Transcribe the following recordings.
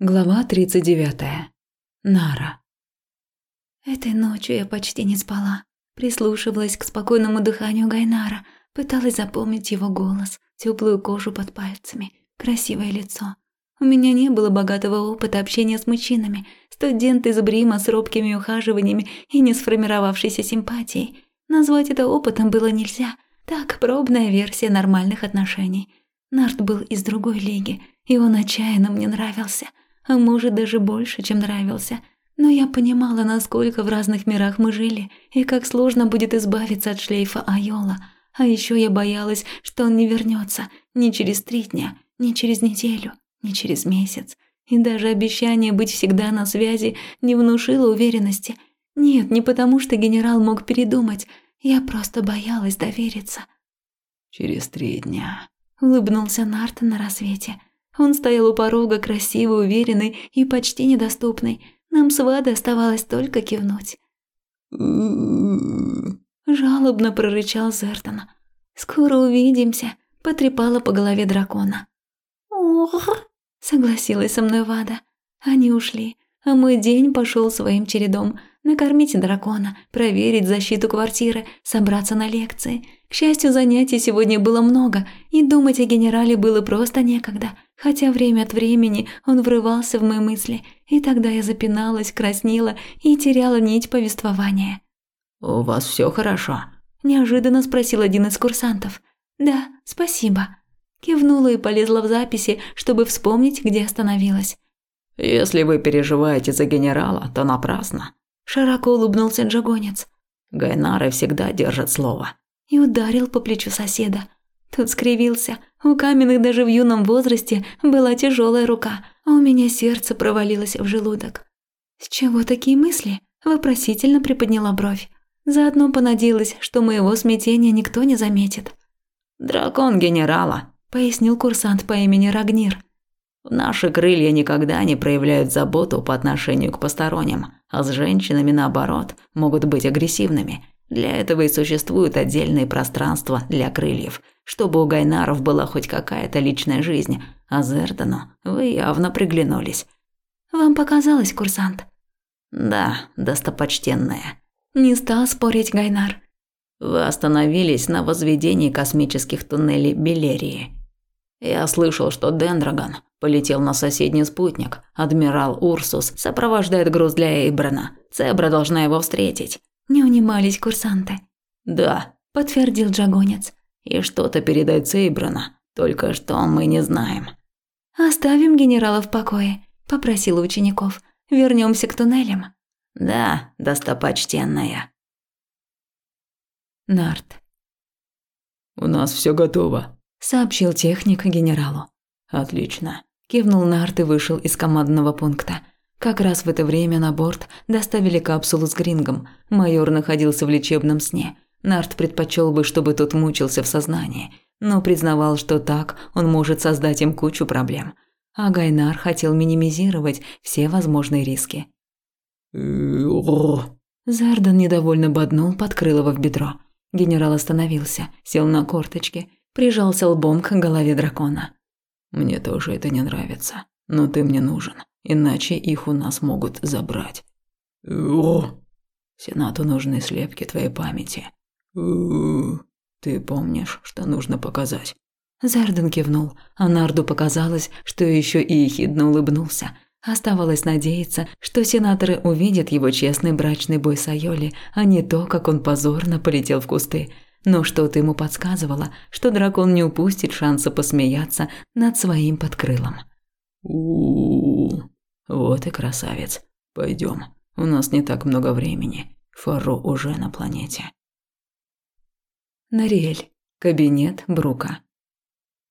Глава 39. Нара. Этой ночью я почти не спала. Прислушивалась к спокойному дыханию Гайнара, пыталась запомнить его голос, теплую кожу под пальцами, красивое лицо. У меня не было богатого опыта общения с мужчинами, студент из Брима с робкими ухаживаниями и не сформировавшейся симпатией. Назвать это опытом было нельзя. Так, пробная версия нормальных отношений. Нарт был из другой лиги, и он отчаянно мне нравился – а может даже больше, чем нравился. Но я понимала, насколько в разных мирах мы жили, и как сложно будет избавиться от шлейфа Айола. А еще я боялась, что он не вернется ни через три дня, ни через неделю, ни через месяц. И даже обещание быть всегда на связи не внушило уверенности. Нет, не потому что генерал мог передумать, я просто боялась довериться. «Через три дня», — улыбнулся Нарт на рассвете. Он стоял у порога, красивый, уверенный и почти недоступный. Нам с Вадой оставалось только кивнуть. Жалобно прорычал Зертон. «Скоро увидимся», – потрепала по голове дракона. «Ох», – согласилась со мной Вада. Они ушли, а мой день пошел своим чередом. Накормить дракона, проверить защиту квартиры, собраться на лекции. К счастью, занятий сегодня было много, и думать о генерале было просто некогда – хотя время от времени он врывался в мои мысли, и тогда я запиналась, краснела и теряла нить повествования. «У вас все хорошо?» – неожиданно спросил один из курсантов. «Да, спасибо». Кивнула и полезла в записи, чтобы вспомнить, где остановилась. «Если вы переживаете за генерала, то напрасно», – широко улыбнулся Джагонец. «Гайнары всегда держат слово». И ударил по плечу соседа – Тут скривился. У каменных даже в юном возрасте была тяжелая рука, а у меня сердце провалилось в желудок. «С чего такие мысли?» – вопросительно приподняла бровь. Заодно понадеялась, что моего смятения никто не заметит. «Дракон генерала», – пояснил курсант по имени Рагнир. «Наши крылья никогда не проявляют заботу по отношению к посторонним, а с женщинами, наоборот, могут быть агрессивными. Для этого и существуют отдельные пространства для крыльев, чтобы у Гайнаров была хоть какая-то личная жизнь, а Зердану вы явно приглянулись. Вам показалось, курсант? Да, достопочтенная. Не стал спорить Гайнар. Вы остановились на возведении космических туннелей Белерии. Я слышал, что Дендрагон полетел на соседний спутник. Адмирал Урсус сопровождает груз для Эйбрана. Цебра должна его встретить. Не унимались курсанты. «Да», – подтвердил Джагонец. «И что-то передать Цейбрана, только что мы не знаем». «Оставим генерала в покое», – попросила учеников. Вернемся к туннелям». «Да, достопочтенная». Нарт. «У нас все готово», – сообщил техник генералу. «Отлично», – кивнул Нарт и вышел из командного пункта. Как раз в это время на борт доставили капсулу с Грингом. Майор находился в лечебном сне. Нарт предпочел бы, чтобы тот мучился в сознании, но признавал, что так он может создать им кучу проблем. А Гайнар хотел минимизировать все возможные риски. Зардан недовольно боднул Подкрылова в бедро. Генерал остановился, сел на корточки, прижался лбом к голове дракона. «Мне тоже это не нравится, но ты мне нужен иначе их у нас могут забрать. О! Сенату нужны слепки твоей памяти. Ты помнишь, что нужно показать? Зарден кивнул, а Нарду показалось, что еще и ехидно улыбнулся. Оставалось надеяться, что сенаторы увидят его честный брачный бой с Айоли, а не то, как он позорно полетел в кусты. Но что-то ему подсказывало, что дракон не упустит шанса посмеяться над своим подкрылом. У, вот и красавец. Пойдем. У нас не так много времени. Фаро уже на планете. Нариэль. Кабинет Брука.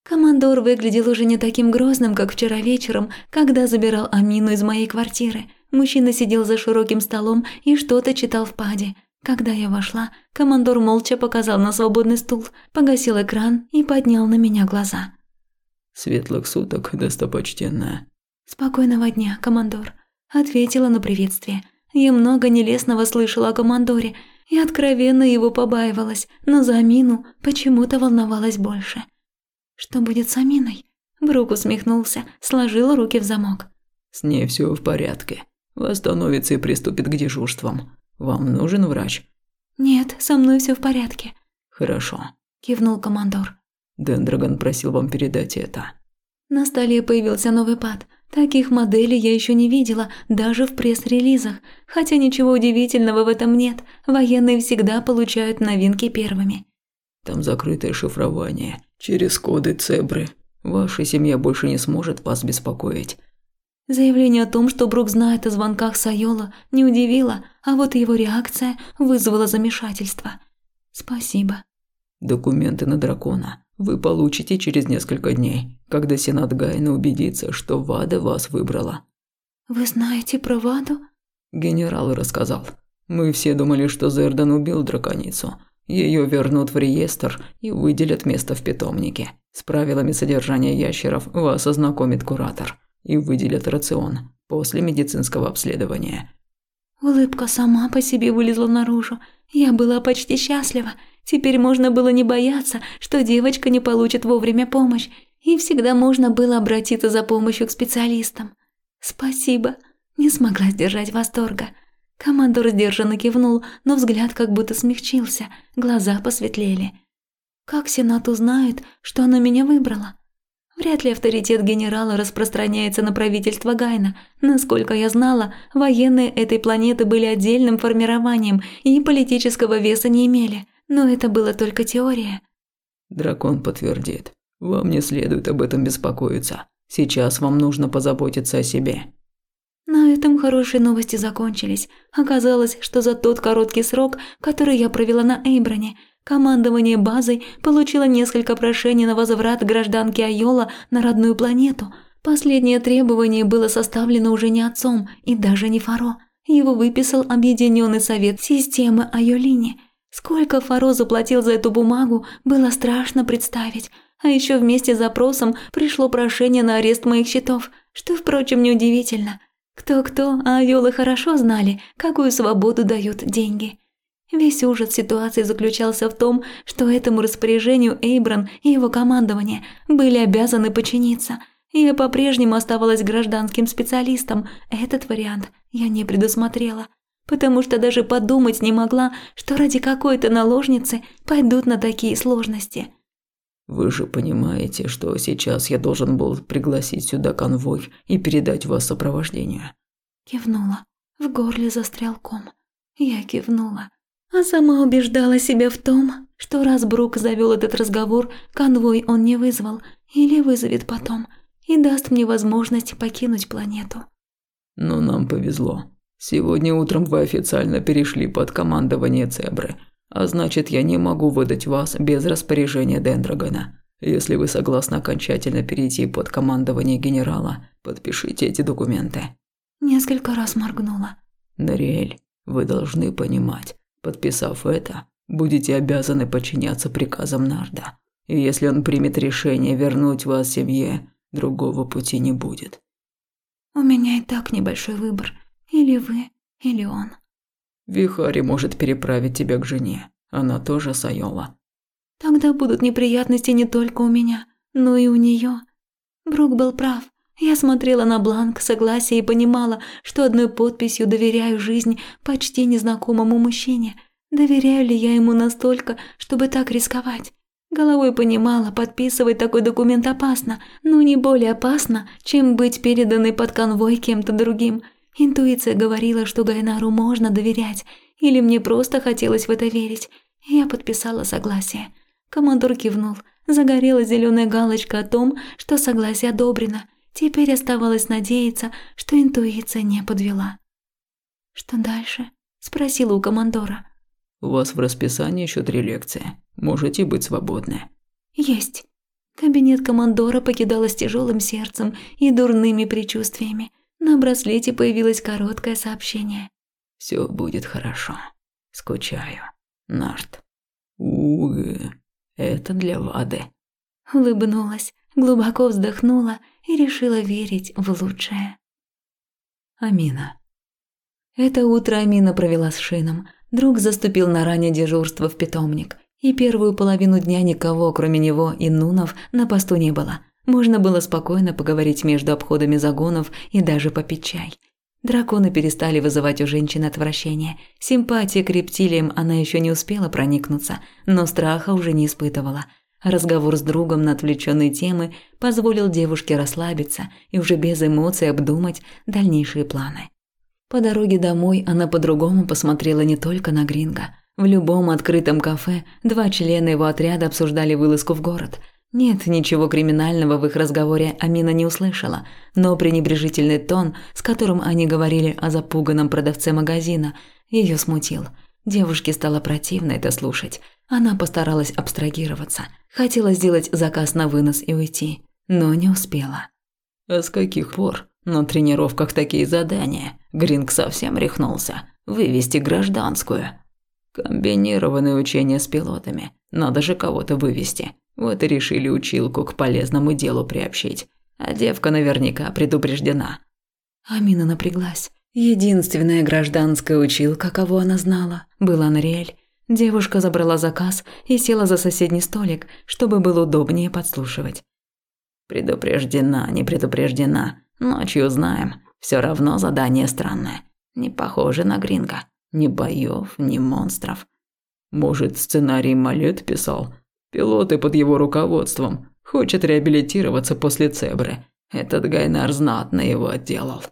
Командор выглядел уже не таким грозным, как вчера вечером, когда забирал Амину из моей квартиры. Мужчина сидел за широким столом и что-то читал в паде. Когда я вошла, командор молча показал на свободный стул, погасил экран и поднял на меня глаза. «Светлых суток, достопочтенная». «Спокойного дня, командор», – ответила на приветствие. Я много нелестного слышала о командоре и откровенно его побаивалась, но за Амину почему-то волновалась больше. «Что будет с Аминой?» Брук усмехнулся, сложил руки в замок. С ней все в порядке. Восстановится и приступит к дежурствам. Вам нужен врач? Нет, со мной все в порядке. Хорошо. Кивнул командор. Дендрагон просил вам передать это. На столе появился новый пад. Таких моделей я еще не видела, даже в пресс-релизах. Хотя ничего удивительного в этом нет. Военные всегда получают новинки первыми. Там закрытое шифрование через коды Цебры. Ваша семья больше не сможет вас беспокоить. Заявление о том, что Брук знает о звонках Сайола, не удивило, а вот его реакция вызвала замешательство. Спасибо. Документы на дракона вы получите через несколько дней, когда Сенат Гайна убедится, что Вада вас выбрала. Вы знаете про Ваду? Генерал рассказал. Мы все думали, что Зердан убил драконицу. Ее вернут в реестр и выделят место в питомнике. С правилами содержания ящеров вас ознакомит куратор и выделят рацион после медицинского обследования. Улыбка сама по себе вылезла наружу. Я была почти счастлива. Теперь можно было не бояться, что девочка не получит вовремя помощь, и всегда можно было обратиться за помощью к специалистам. Спасибо. Не смогла сдержать восторга. Командор сдержанно кивнул, но взгляд как будто смягчился, глаза посветлели. Как Сенат узнает, что она меня выбрала? Вряд ли авторитет генерала распространяется на правительство Гайна. Насколько я знала, военные этой планеты были отдельным формированием и политического веса не имели – но это было только теория. Дракон подтвердит. Вам не следует об этом беспокоиться. Сейчас вам нужно позаботиться о себе. На этом хорошие новости закончились. Оказалось, что за тот короткий срок, который я провела на Эйброне, командование базой получило несколько прошений на возврат гражданки Айола на родную планету. Последнее требование было составлено уже не отцом и даже не Фаро. Его выписал Объединенный совет системы Айолини – Сколько Фаро заплатил за эту бумагу, было страшно представить. А еще вместе с запросом пришло прошение на арест моих счетов, что, впрочем, неудивительно. Кто-кто, а Айолы хорошо знали, какую свободу дают деньги. Весь ужас ситуации заключался в том, что этому распоряжению Эйбран и его командование были обязаны подчиниться. Я по-прежнему оставалась гражданским специалистом. Этот вариант я не предусмотрела потому что даже подумать не могла, что ради какой-то наложницы пойдут на такие сложности. Вы же понимаете, что сейчас я должен был пригласить сюда конвой и передать вас сопровождению. Кивнула. В горле застрял ком. Я кивнула. А сама убеждала себя в том, что раз Брук завел этот разговор, конвой он не вызвал или вызовет потом и даст мне возможность покинуть планету. Но нам повезло. Сегодня утром вы официально перешли под командование Цебры, а значит, я не могу выдать вас без распоряжения Дендрагона. Если вы согласны окончательно перейти под командование генерала, подпишите эти документы». Несколько раз моргнула. «Нариэль, вы должны понимать, подписав это, будете обязаны подчиняться приказам Нарда. И если он примет решение вернуть вас семье, другого пути не будет». «У меня и так небольшой выбор», или вы, или он. Вихари может переправить тебя к жене. Она тоже Сайола. Тогда будут неприятности не только у меня, но и у нее. Брук был прав. Я смотрела на бланк согласия и понимала, что одной подписью доверяю жизнь почти незнакомому мужчине. Доверяю ли я ему настолько, чтобы так рисковать? Головой понимала, подписывать такой документ опасно, но не более опасно, чем быть переданной под конвой кем-то другим – Интуиция говорила, что Гайнару можно доверять, или мне просто хотелось в это верить. Я подписала согласие. Командор кивнул. Загорела зеленая галочка о том, что согласие одобрено. Теперь оставалось надеяться, что интуиция не подвела. «Что дальше?» – спросила у командора. «У вас в расписании еще три лекции. Можете быть свободны». «Есть». Кабинет командора покидала с тяжелым сердцем и дурными предчувствиями. На браслете появилось короткое сообщение. Все будет хорошо. Скучаю. Нарт. Уы. Это для Вады. Улыбнулась, глубоко вздохнула и решила верить в лучшее. Амина. Это утро Амина провела с Шином. Друг заступил на раннее дежурство в питомник. И первую половину дня никого, кроме него и Нунов, на посту не было. Можно было спокойно поговорить между обходами загонов и даже попить чай. Драконы перестали вызывать у женщин отвращение. Симпатия к рептилиям она еще не успела проникнуться, но страха уже не испытывала. Разговор с другом на отвлеченные темы позволил девушке расслабиться и уже без эмоций обдумать дальнейшие планы. По дороге домой она по-другому посмотрела не только на Гринга. В любом открытом кафе два члена его отряда обсуждали вылазку в город – нет, ничего криминального в их разговоре Амина не услышала, но пренебрежительный тон, с которым они говорили о запуганном продавце магазина, ее смутил. Девушке стало противно это слушать. Она постаралась абстрагироваться. Хотела сделать заказ на вынос и уйти, но не успела. «А с каких пор на тренировках такие задания? Гринг совсем рехнулся. Вывести гражданскую». «Комбинированные учения с пилотами. Надо же кого-то вывести. Вот и решили училку к полезному делу приобщить. А девка наверняка предупреждена. Амина напряглась. Единственная гражданская училка, кого она знала, была Нориэль. Девушка забрала заказ и села за соседний столик, чтобы было удобнее подслушивать. «Предупреждена, не предупреждена. Ночью узнаем. Все равно задание странное. Не похоже на Гринга. Ни боев, ни монстров. Может, сценарий Малет писал? Пилоты под его руководством. Хочет реабилитироваться после Цебры. Этот Гайнар знатно его отделал.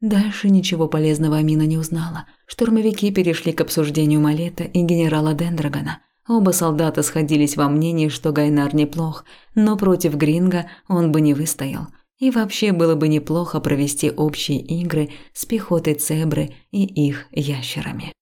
Дальше ничего полезного Амина не узнала. Штурмовики перешли к обсуждению Малета и генерала Дендрагона. Оба солдата сходились во мнении, что Гайнар неплох, но против Гринга он бы не выстоял. И вообще было бы неплохо провести общие игры с пехотой Цебры и их ящерами.